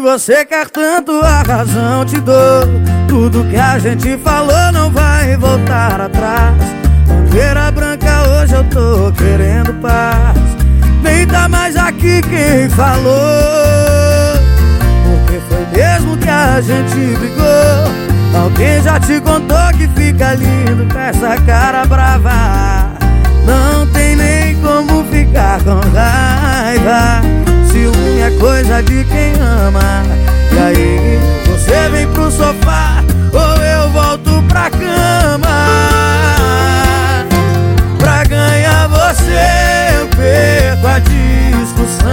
Se você quer tanto a razão te dou. Tudo que a gente falou não vai voltar atrás. Bandeira branca hoje eu tô querendo paz. Nem tá mais aqui quem falou. Porque foi mesmo que a gente brigou. Alguém já te contou que fica lindo com essa cara brava. Não tem nem como ficar com raiva coisa de quem ama. E aí, você vem pro sofá Ou eu volto pra cama. Pra ganhar você eu perco a discussão.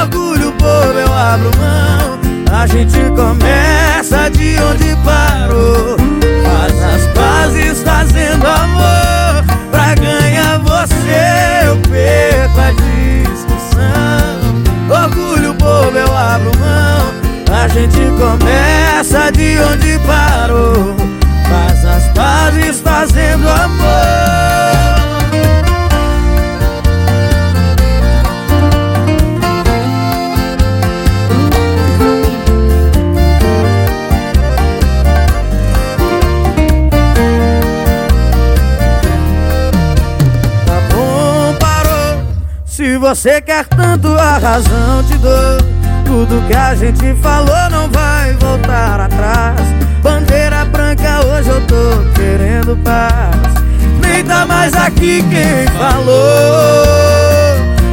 Orgulho bobo eu abro mão. A gente começa de onde parou começa de onde parou Faz as pazes fazendo amor. Se você quer tanto a razão te dou Tudo que a gente falou não vai voltar atrás. Bandeira branca hoje eu tô querendo paz. Nem tá mais aqui quem falou.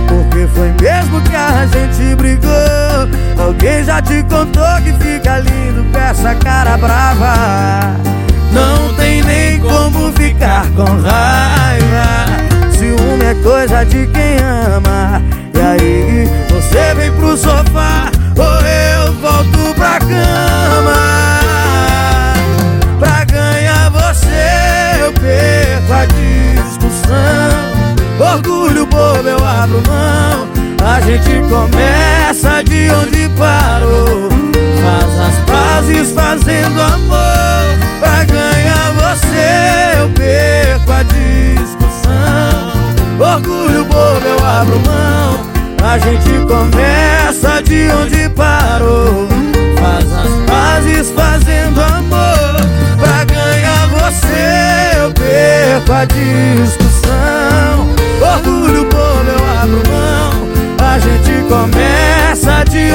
Porque foi mesmo que a gente brigou. Alguém já te contou que fica lindo com essa cara brava. Não tem nem como ficar com raiva. Ciúme é coisa de quem ama. E aí você vem pro sofá abro mão A gente começa de onde parou. Faz as pazes fazendo amor Pra ganhar você. Eu perco a discussão. Orgulho bobo eu abro mão. A gente começa de onde parou. Faz as pazes fazendo amor Pra ganhar você. Eu perco a discussão a gente começa de